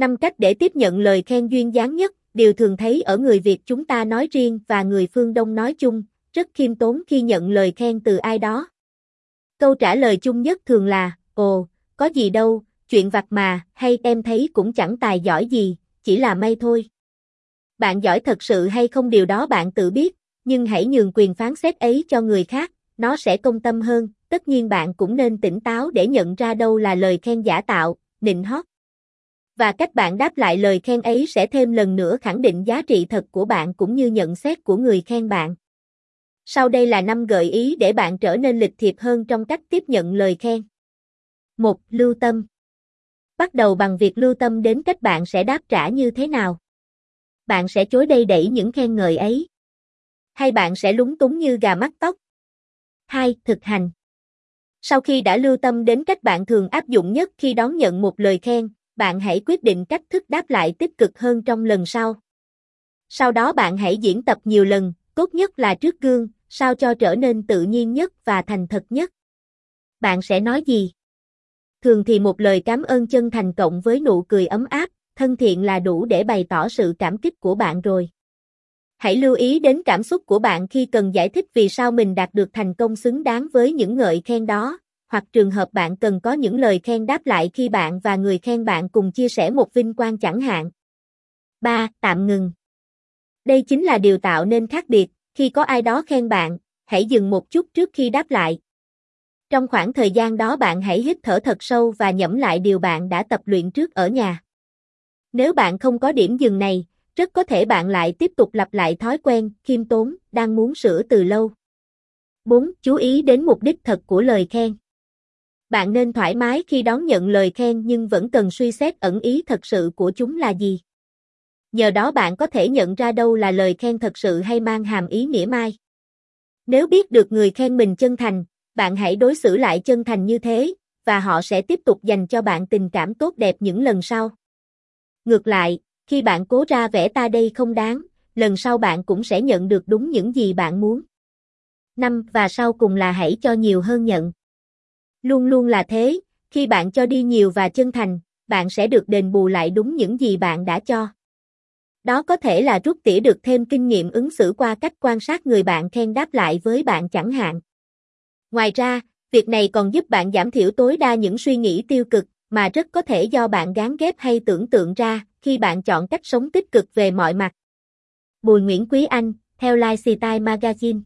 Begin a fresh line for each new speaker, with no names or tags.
Năm cách để tiếp nhận lời khen duyên dáng nhất, điều thường thấy ở người Việt chúng ta nói riêng và người phương Đông nói chung, rất khiêm tốn khi nhận lời khen từ ai đó. Câu trả lời chung nhất thường là, ồ, có gì đâu, chuyện vặt mà, hay em thấy cũng chẳng tài giỏi gì, chỉ là may thôi. Bạn giỏi thật sự hay không điều đó bạn tự biết, nhưng hãy nhường quyền phán xét ấy cho người khác, nó sẽ công tâm hơn, tất nhiên bạn cũng nên tỉnh táo để nhận ra đâu là lời khen giả tạo, nịnh hót. Và cách bạn đáp lại lời khen ấy sẽ thêm lần nữa khẳng định giá trị thật của bạn cũng như nhận xét của người khen bạn. Sau đây là năm gợi ý để bạn trở nên lịch thiệp hơn trong cách tiếp nhận lời khen. 1. Lưu tâm. Bắt đầu bằng việc lưu tâm đến cách bạn sẽ đáp trả như thế nào. Bạn sẽ chối đây đẩy những khen ngợi ấy. Hay bạn sẽ lúng túng như gà mắc tóc. 2. Thực hành. Sau khi đã lưu tâm đến cách bạn thường áp dụng nhất khi đón nhận một lời khen, bạn hãy quyết định cách thức đáp lại tích cực hơn trong lần sau. Sau đó bạn hãy diễn tập nhiều lần, tốt nhất là trước gương, sao cho trở nên tự nhiên nhất và thành thật nhất. Bạn sẽ nói gì? Thường thì một lời cảm ơn chân thành cộng với nụ cười ấm áp, thân thiện là đủ để bày tỏ sự cảm kích của bạn rồi. Hãy lưu ý đến cảm xúc của bạn khi cần giải thích vì sao mình đạt được thành công xứng đáng với những ngợi khen đó, hoặc trường hợp bạn cần có những lời khen đáp lại khi bạn và người khen bạn cùng chia sẻ một vinh quang chẳng hạn. 3. Tạm ngừng. Đây chính là điều tạo nên khác biệt, khi có ai đó khen bạn, hãy dừng một chút trước khi đáp lại. Trong khoảng thời gian đó bạn hãy hít thở thật sâu và nhẩm lại điều bạn đã tập luyện trước ở nhà. Nếu bạn không có điểm dừng này, rất có thể bạn lại tiếp tục lặp lại thói quen, khiêm tốn, đang muốn sửa từ lâu. 4. Chú ý đến mục đích thật của lời khen. Bạn nên thoải mái khi đón nhận lời khen nhưng vẫn cần suy xét ẩn ý thật sự của chúng là gì. Nhờ đó bạn có thể nhận ra đâu là lời khen thật sự hay mang hàm ý mỉa mai. Nếu biết được người khen mình chân thành, bạn hãy đối xử lại chân thành như thế, và họ sẽ tiếp tục dành cho bạn tình cảm tốt đẹp những lần sau. Ngược lại, khi bạn cố ra vẻ ta đây không đáng, lần sau bạn cũng sẽ nhận được đúng những gì bạn muốn. Năm và sau cùng là hãy cho nhiều hơn nhận. Luôn luôn là thế, khi bạn cho đi nhiều và chân thành, bạn sẽ được đền bù lại đúng những gì bạn đã cho. Đó có thể là rút tỉa được thêm kinh nghiệm ứng xử qua cách quan sát người bạn khen đáp lại với bạn chẳng hạn. Ngoài ra, việc này còn giúp bạn giảm thiểu tối đa những suy nghĩ tiêu cực mà rất có thể do bạn gán ghép hay tưởng tượng ra khi bạn chọn cách sống tích cực về mọi mặt. Bùi Nguyễn Quý Anh, theo Lifestyle Magazine